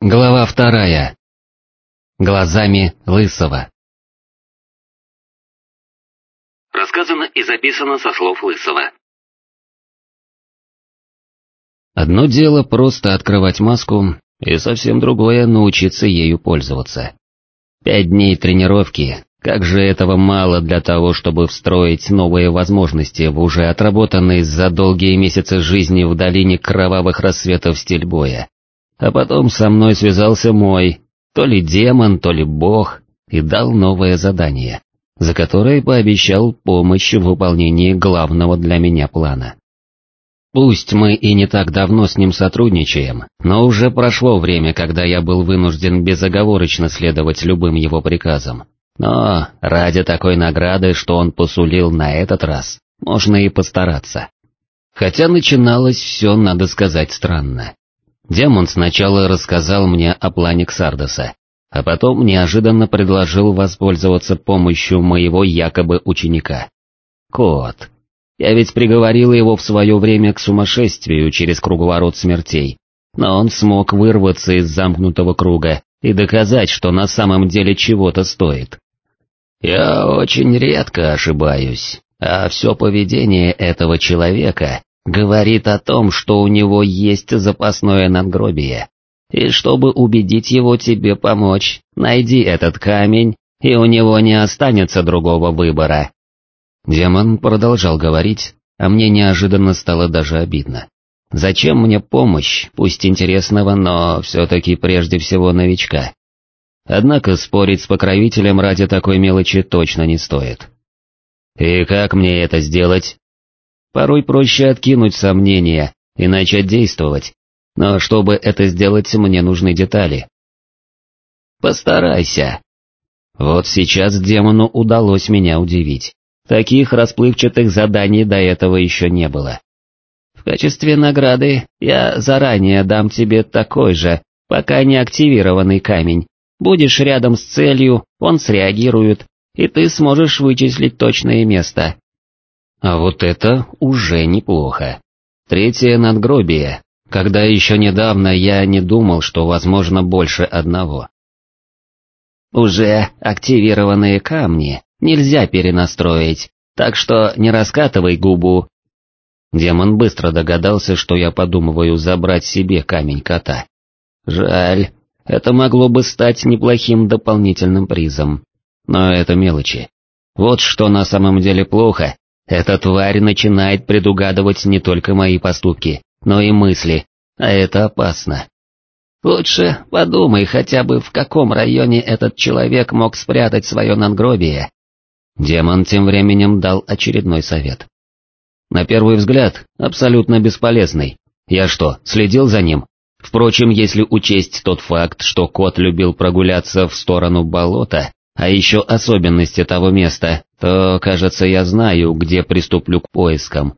Глава вторая. Глазами Лысого. Рассказано и записано со слов Лысого. Одно дело просто открывать маску, и совсем другое научиться ею пользоваться. Пять дней тренировки, как же этого мало для того, чтобы встроить новые возможности в уже отработанный за долгие месяцы жизни в долине кровавых рассветов стиль боя. А потом со мной связался мой, то ли демон, то ли бог, и дал новое задание, за которое пообещал помощь в выполнении главного для меня плана. Пусть мы и не так давно с ним сотрудничаем, но уже прошло время, когда я был вынужден безоговорочно следовать любым его приказам. Но ради такой награды, что он посулил на этот раз, можно и постараться. Хотя начиналось все, надо сказать, странно. Демон сначала рассказал мне о плане Ксардоса, а потом неожиданно предложил воспользоваться помощью моего якобы ученика. Кот. Я ведь приговорил его в свое время к сумасшествию через круговорот смертей, но он смог вырваться из замкнутого круга и доказать, что на самом деле чего-то стоит. Я очень редко ошибаюсь, а все поведение этого человека говорит о том, что у него есть запасное надгробие. И чтобы убедить его тебе помочь, найди этот камень, и у него не останется другого выбора. Демон продолжал говорить, а мне неожиданно стало даже обидно. Зачем мне помощь, пусть интересного, но все-таки прежде всего новичка? Однако спорить с покровителем ради такой мелочи точно не стоит. «И как мне это сделать?» Порой проще откинуть сомнения и начать действовать, но чтобы это сделать, мне нужны детали. Постарайся. Вот сейчас демону удалось меня удивить. Таких расплывчатых заданий до этого еще не было. В качестве награды я заранее дам тебе такой же, пока не активированный камень. Будешь рядом с целью, он среагирует, и ты сможешь вычислить точное место. А вот это уже неплохо. Третье надгробие, когда еще недавно я не думал, что возможно больше одного. Уже активированные камни нельзя перенастроить, так что не раскатывай губу. Демон быстро догадался, что я подумываю забрать себе камень кота. Жаль, это могло бы стать неплохим дополнительным призом. Но это мелочи. Вот что на самом деле плохо, эта тварь начинает предугадывать не только мои поступки, но и мысли, а это опасно. Лучше подумай хотя бы, в каком районе этот человек мог спрятать свое надгробие. Демон тем временем дал очередной совет. На первый взгляд, абсолютно бесполезный. Я что, следил за ним? Впрочем, если учесть тот факт, что кот любил прогуляться в сторону болота, а еще особенности того места, то, кажется, я знаю, где приступлю к поискам.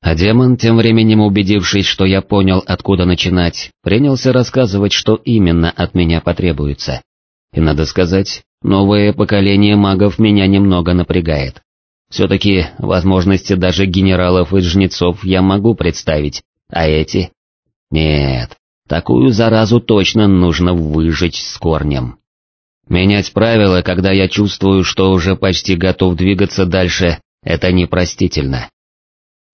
А демон, тем временем убедившись, что я понял, откуда начинать, принялся рассказывать, что именно от меня потребуется. И надо сказать, новое поколение магов меня немного напрягает. Все-таки возможности даже генералов и жнецов я могу представить, а эти... Нет, такую заразу точно нужно выжечь с корнем. Менять правила, когда я чувствую, что уже почти готов двигаться дальше, это непростительно.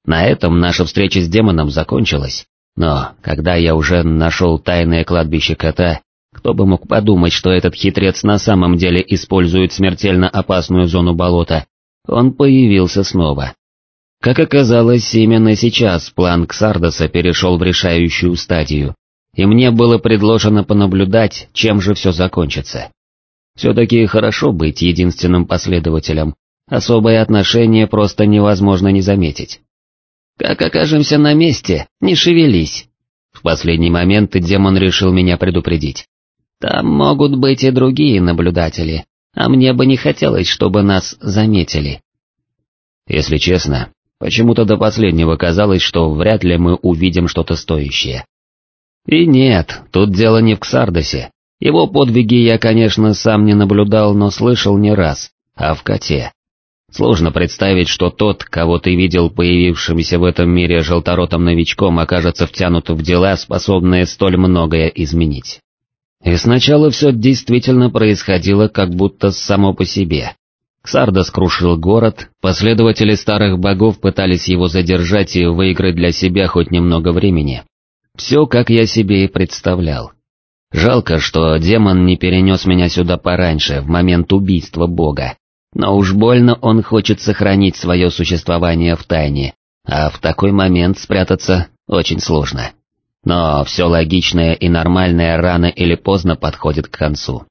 На этом наша встреча с демоном закончилась, но когда я уже нашел тайное кладбище кота, кто бы мог подумать, что этот хитрец на самом деле использует смертельно опасную зону болота, он появился снова. Как оказалось, именно сейчас план Ксардоса перешел в решающую стадию, и мне было предложено понаблюдать, чем же все закончится. Все-таки хорошо быть единственным последователем, особое отношение просто невозможно не заметить. Как окажемся на месте, не шевелись. В последний момент демон решил меня предупредить. Там могут быть и другие наблюдатели, а мне бы не хотелось, чтобы нас заметили. Если честно, почему-то до последнего казалось, что вряд ли мы увидим что-то стоящее. И нет, тут дело не в Ксардосе. Его подвиги я, конечно, сам не наблюдал, но слышал не раз, а в коте. Сложно представить, что тот, кого ты видел появившимся в этом мире желторотым новичком, окажется втянут в дела, способные столь многое изменить. И сначала все действительно происходило как будто само по себе. Ксарда скрушил город, последователи старых богов пытались его задержать и выиграть для себя хоть немного времени. Все, как я себе и представлял. Жалко, что демон не перенес меня сюда пораньше, в момент убийства бога. Но уж больно он хочет сохранить свое существование в тайне, а в такой момент спрятаться очень сложно. Но все логичное и нормальное рано или поздно подходит к концу.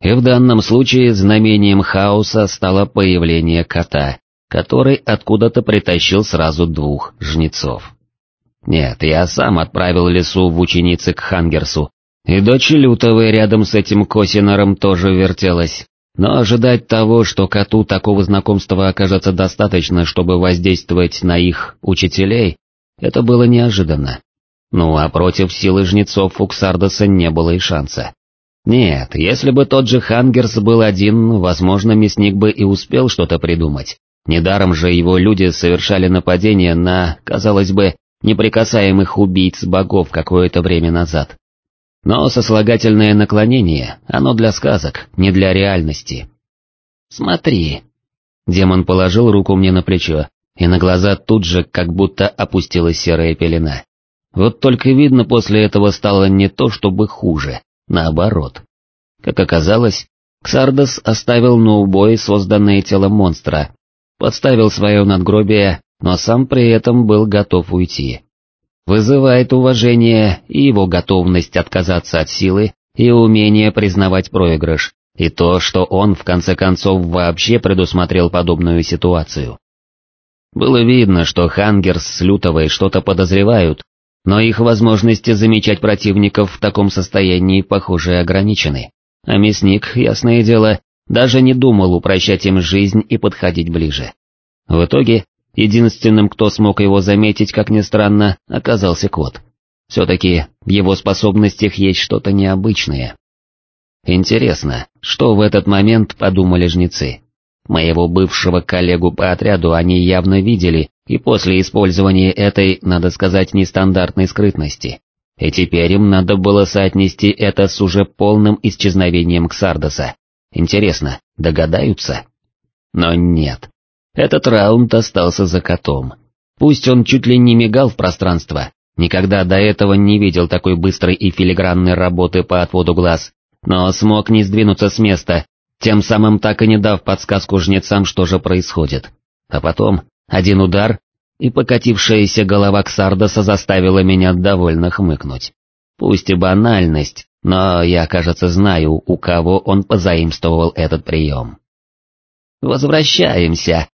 И в данном случае знамением хаоса стало появление кота, который откуда-то притащил сразу двух жнецов. Нет, я сам отправил лесу в ученицы к Хангерсу, и дочь Лютовой рядом с этим Косинором тоже вертелась, но ожидать того, что коту такого знакомства окажется достаточно, чтобы воздействовать на их учителей, это было неожиданно. Ну а против силы жнецов у Ксардоса не было и шанса. Нет, если бы тот же Хангерс был один, возможно, мясник бы и успел что-то придумать. Недаром же его люди совершали нападение на, казалось бы, неприкасаемых убийц богов какое-то время назад. Но сослагательное наклонение, оно для сказок, не для реальности. «Смотри». Демон положил руку мне на плечо, и на глаза тут же как будто опустилась серая пелена. Вот только видно после этого стало не то чтобы хуже, наоборот. Как оказалось, Ксардос оставил на убой созданное тело монстра, подставил свое надгробие, но сам при этом был готов уйти. Вызывает уважение и его готовность отказаться от силы, и умение признавать проигрыш, и то, что он в конце концов вообще предусмотрел подобную ситуацию. Было видно, что Хангерс с Лютовой что-то подозревают, но их возможности замечать противников в таком состоянии, похоже, ограничены. А мясник, ясное дело, даже не думал упрощать им жизнь и подходить ближе. В итоге, единственным, кто смог его заметить, как ни странно, оказался кот. Все-таки в его способностях есть что-то необычное. Интересно, что в этот момент подумали жнецы? Моего бывшего коллегу по отряду они явно видели, и после использования этой, надо сказать, нестандартной скрытности. И теперь им надо было соотнести это с уже полным исчезновением Ксардоса. Интересно, догадаются? Но нет. Этот раунд остался за котом. Пусть он чуть ли не мигал в пространство, никогда до этого не видел такой быстрой и филигранной работы по отводу глаз, но смог не сдвинуться с места, тем самым так и не дав подсказку жнецам, что же происходит. А потом, один удар, и покатившаяся голова Ксардоса заставила меня довольно хмыкнуть. Пусть и банальность, но я, кажется, знаю, у кого он позаимствовал этот прием. «Возвращаемся!»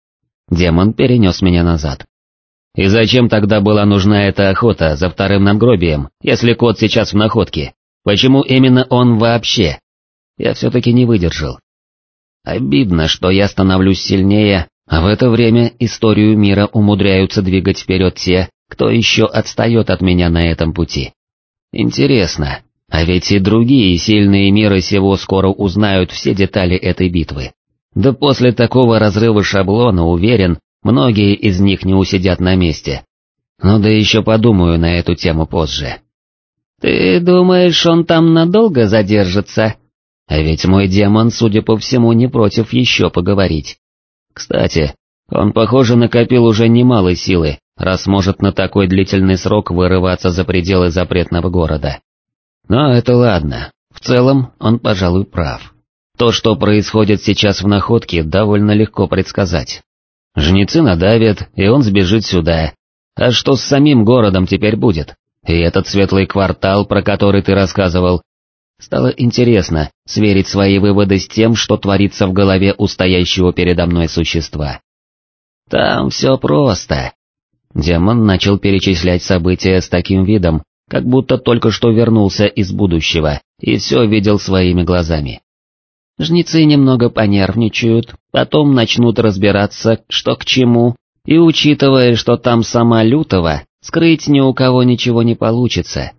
Демон перенес меня назад. «И зачем тогда была нужна эта охота за вторым надгробием, если кот сейчас в находке? Почему именно он вообще?» Я все-таки не выдержал. Обидно, что я становлюсь сильнее, а в это время историю мира умудряются двигать вперед те, кто еще отстает от меня на этом пути. Интересно, а ведь и другие сильные миры сего скоро узнают все детали этой битвы. Да после такого разрыва шаблона, уверен, многие из них не усидят на месте. Ну да еще подумаю на эту тему позже. «Ты думаешь, он там надолго задержится?» А ведь мой демон, судя по всему, не против еще поговорить. Кстати, он, похоже, накопил уже немало силы, раз может на такой длительный срок вырываться за пределы запретного города. Но это ладно, в целом он, пожалуй, прав. То, что происходит сейчас в находке, довольно легко предсказать. Жнецы надавят, и он сбежит сюда. А что с самим городом теперь будет? И этот светлый квартал, про который ты рассказывал, Стало интересно сверить свои выводы с тем, что творится в голове у стоящего передо мной существа. Там все просто. Демон начал перечислять события с таким видом, как будто только что вернулся из будущего и все видел своими глазами. Жнецы немного понервничают, потом начнут разбираться, что к чему, и учитывая, что там сама Лютова, скрыть ни у кого ничего не получится,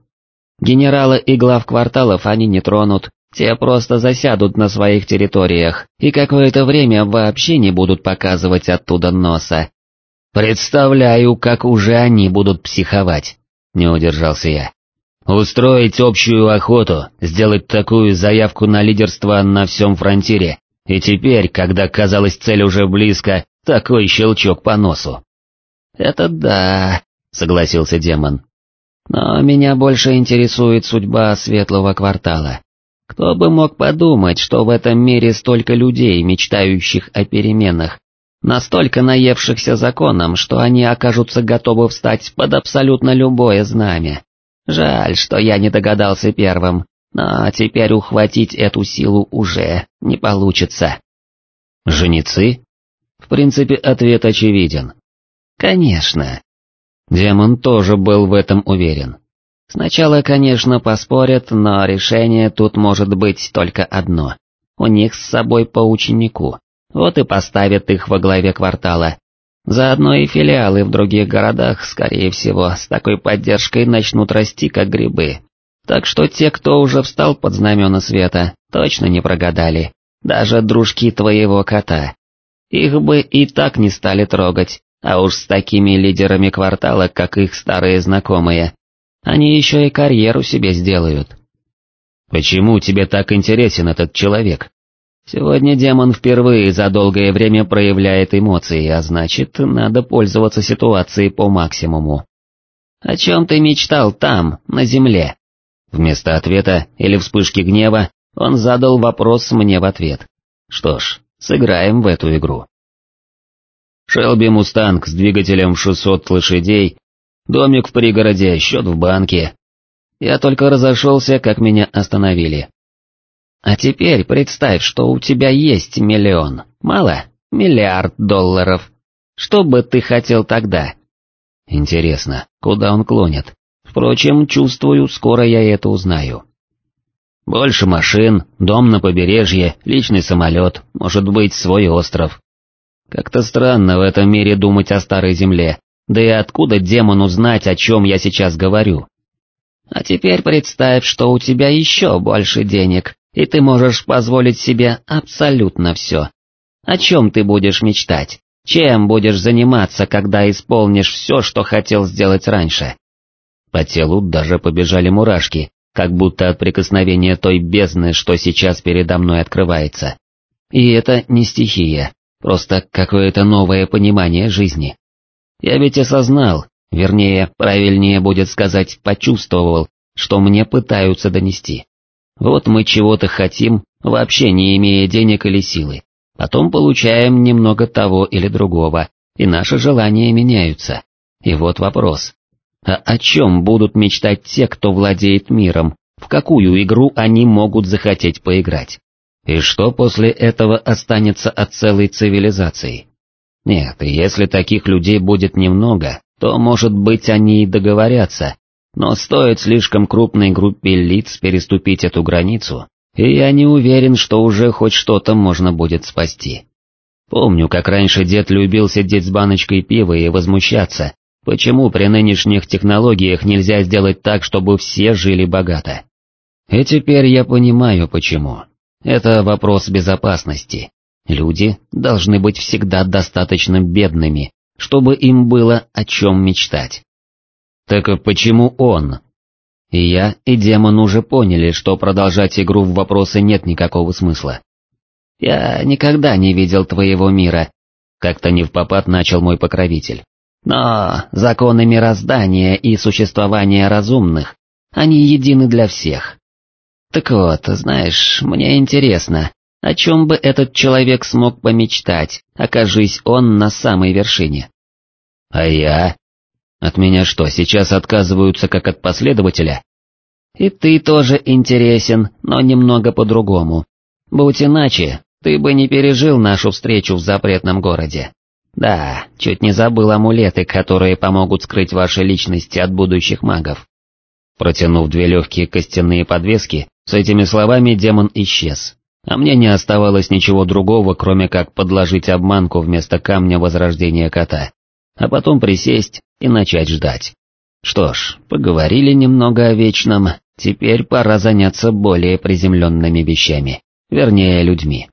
Генерала и глав кварталов они не тронут, те просто засядут на своих территориях и какое-то время вообще не будут показывать оттуда носа. Представляю, как уже они будут психовать, не удержался я. Устроить общую охоту, сделать такую заявку на лидерство на всем фронтире, и теперь, когда казалось цель уже близко, такой щелчок по носу. «Это да», — согласился демон. «Но меня больше интересует судьба светлого квартала. Кто бы мог подумать, что в этом мире столько людей, мечтающих о переменах, настолько наевшихся законом, что они окажутся готовы встать под абсолютно любое знамя. Жаль, что я не догадался первым, но теперь ухватить эту силу уже не получится. Женицы? В принципе, ответ очевиден. Конечно. Демон тоже был в этом уверен. Сначала, конечно, поспорят, но решение тут может быть только одно. У них с собой по ученику, вот и поставят их во главе квартала, Заодно и филиалы в других городах, скорее всего, с такой поддержкой начнут расти как грибы. Так что те, кто уже встал под знамена света, точно не прогадали. Даже дружки твоего кота. Их бы и так не стали трогать, а уж с такими лидерами квартала, как их старые знакомые. Они еще и карьеру себе сделают. Почему тебе так интересен этот человек? Сегодня демон впервые за долгое время проявляет эмоции, а значит, надо пользоваться ситуацией по максимуму. «О чем ты мечтал там, на земле?» Вместо ответа или вспышки гнева он задал вопрос мне в ответ. Что ж, сыграем в эту игру. Шелби Мустанг с двигателем в 600 лошадей, домик в пригороде, счет в банке. Я только разошелся, как меня остановили. А теперь представь, что у тебя есть миллион, мало? Миллиард долларов. Что бы ты хотел тогда? Интересно, куда он клонит? Впрочем, чувствую, скоро я это узнаю. Больше машин, дом на побережье, личный самолет, может быть, свой остров. Как-то странно в этом мире думать о старой земле, да и откуда демону знать, о чем я сейчас говорю? А теперь представь, что у тебя еще больше денег, и ты можешь позволить себе абсолютно все. О чем ты будешь мечтать? Чем будешь заниматься, когда исполнишь все, что хотел сделать раньше? По телу даже побежали мурашки, как будто от прикосновения той бездны, что сейчас передо мной открывается. И это не стихия, просто какое-то новое понимание жизни. Я ведь осознал, вернее, правильнее будет сказать, почувствовал, что мне пытаются донести. Вот мы чего-то хотим, вообще не имея денег или силы. Потом получаем немного того или другого, и наши желания меняются. И вот вопрос. А о чем будут мечтать те, кто владеет миром, в какую игру они могут захотеть поиграть? И что после этого останется от целой цивилизации? Нет, если таких людей будет немного, то, может быть, они и договорятся, но стоит слишком крупной группе лиц переступить эту границу, и я не уверен, что уже хоть что-то можно будет спасти. Помню, как раньше дед любил сидеть с баночкой пива и возмущаться, почему при нынешних технологиях нельзя сделать так, чтобы все жили богато. И теперь я понимаю почему. Это вопрос безопасности. Люди должны быть всегда достаточно бедными, чтобы им было о чем мечтать. Так почему он? И я, и демон уже поняли, что продолжать игру в вопросы нет никакого смысла. «Я никогда не видел твоего мира», — как-то не в попад начал мой покровитель. «Но законы мироздания и существования разумных, они едины для всех. Так вот, знаешь, мне интересно, о чем бы этот человек смог помечтать, окажись он на самой вершине?» «А я?» От меня что, сейчас отказываются как от последователя? И ты тоже интересен, но немного по-другому. Будь иначе, ты бы не пережил нашу встречу в запретном городе. Да, чуть не забыл амулеты, которые помогут скрыть ваши личности от будущих магов. Протянув две легкие костяные подвески, с этими словами демон исчез. А мне не оставалось ничего другого, кроме как подложить обманку вместо камня возрождения кота а потом присесть и начать ждать. Что ж, поговорили немного о вечном, теперь пора заняться более приземленными вещами, вернее людьми.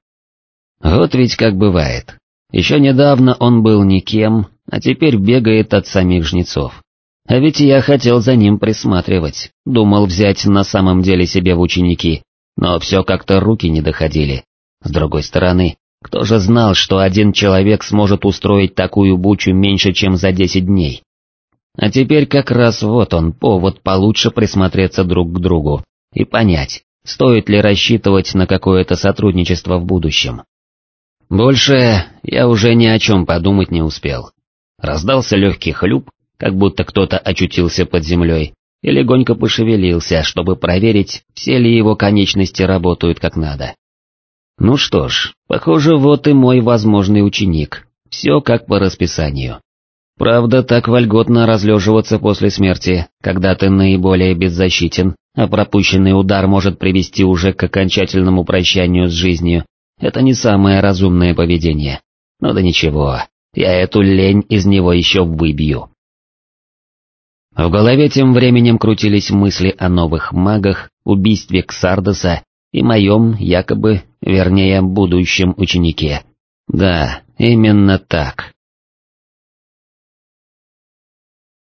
Вот ведь как бывает. Еще недавно он был никем, а теперь бегает от самих жнецов. А ведь я хотел за ним присматривать, думал взять на самом деле себе в ученики, но все как-то руки не доходили. С другой стороны, кто же знал, что один человек сможет устроить такую бучу меньше, чем за десять дней? А теперь как раз вот он, повод получше присмотреться друг к другу и понять, стоит ли рассчитывать на какое-то сотрудничество в будущем. Больше я уже ни о чем подумать не успел. Раздался легкий хлюп, как будто кто-то очутился под землей, и легонько пошевелился, чтобы проверить, все ли его конечности работают как надо. Ну что ж, похоже, вот и мой возможный ученик, все как по расписанию. Правда, так вольготно разлеживаться после смерти, когда ты наиболее беззащитен, а пропущенный удар может привести уже к окончательному прощанию с жизнью, это не самое разумное поведение. Ну да ничего, я эту лень из него еще выбью. В голове тем временем крутились мысли о новых магах, убийстве Ксардоса и моем, якобы, вернее, будущем ученике. Да, именно так.